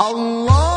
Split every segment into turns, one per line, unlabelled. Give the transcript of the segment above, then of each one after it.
Allah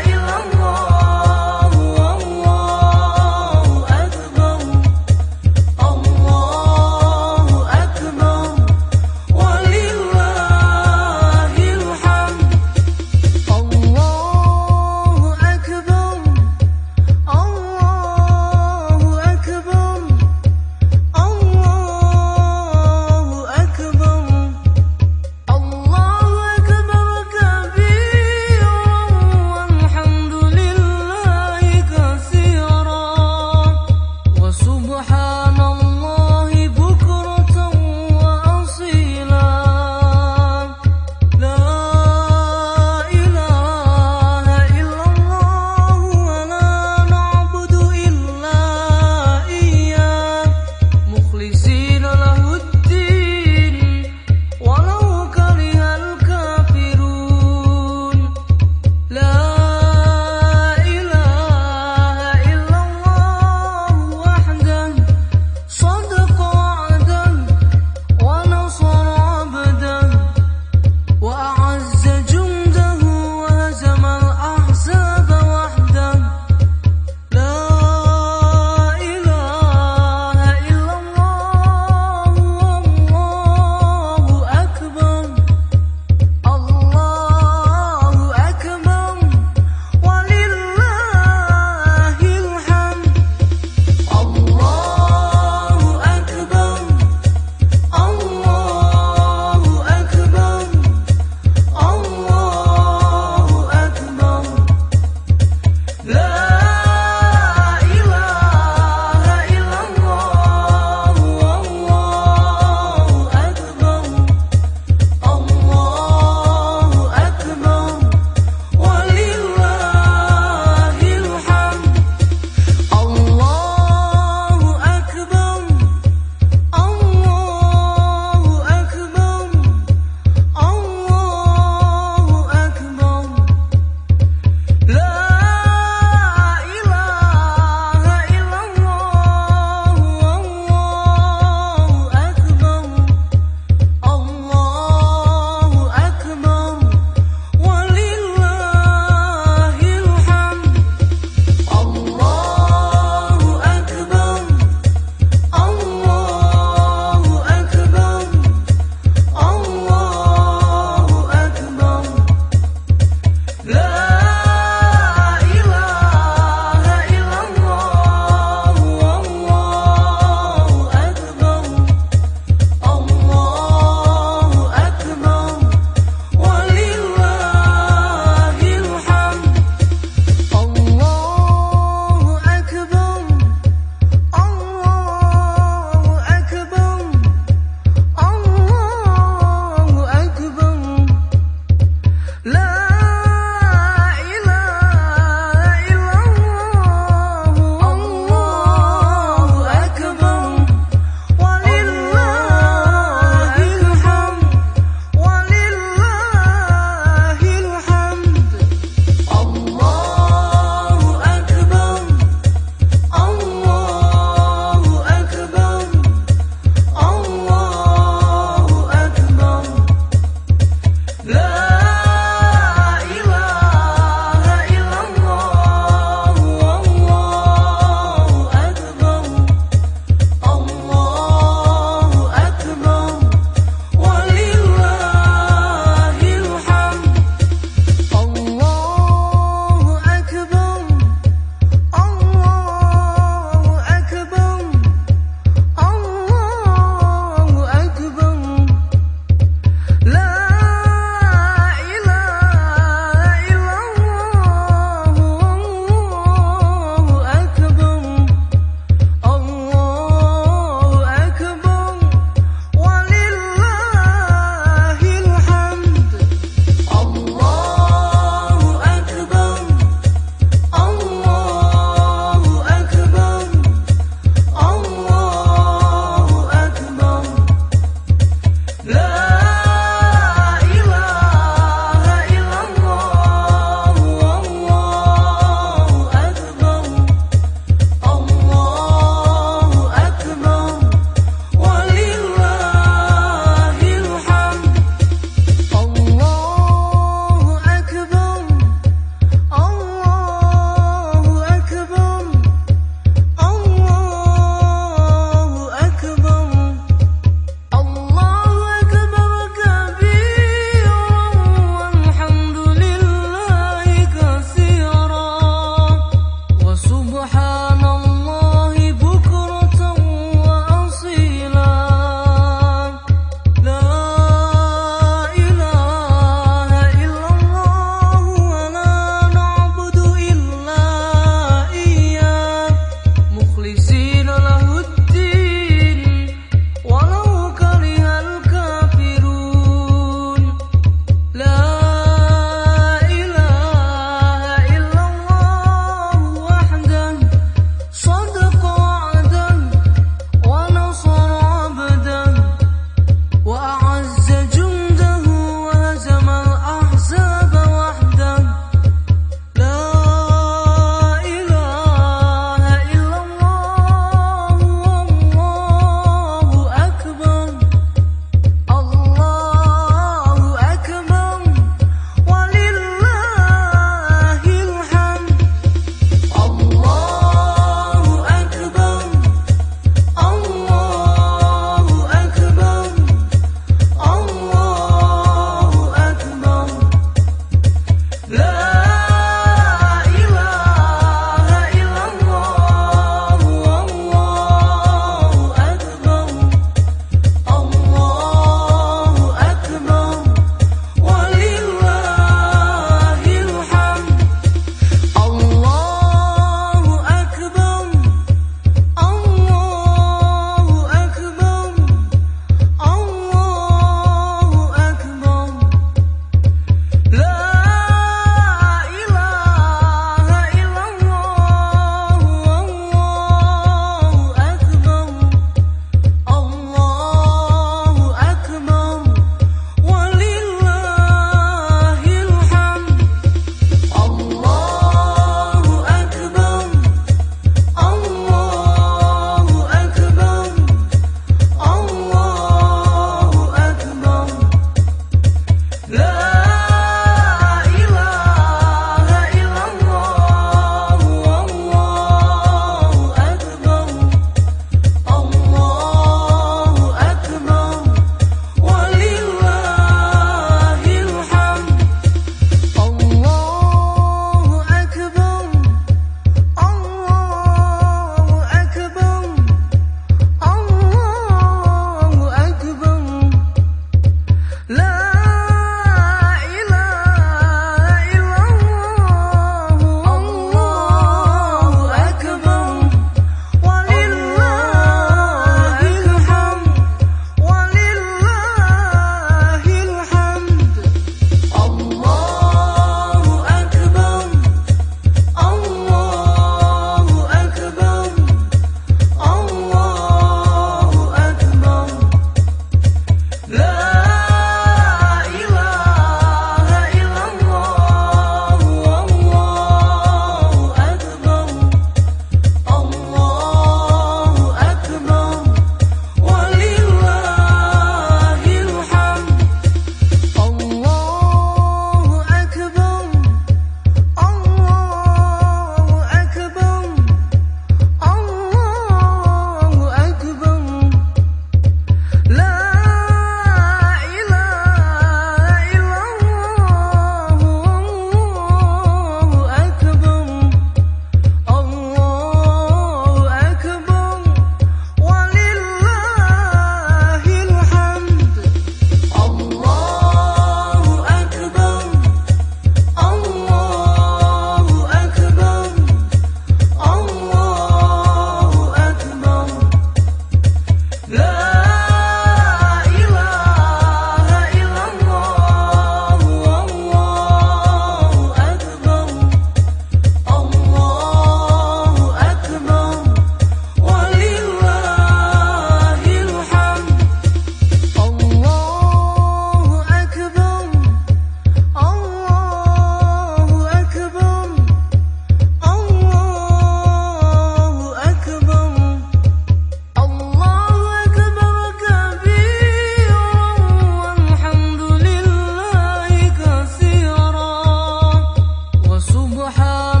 الضحى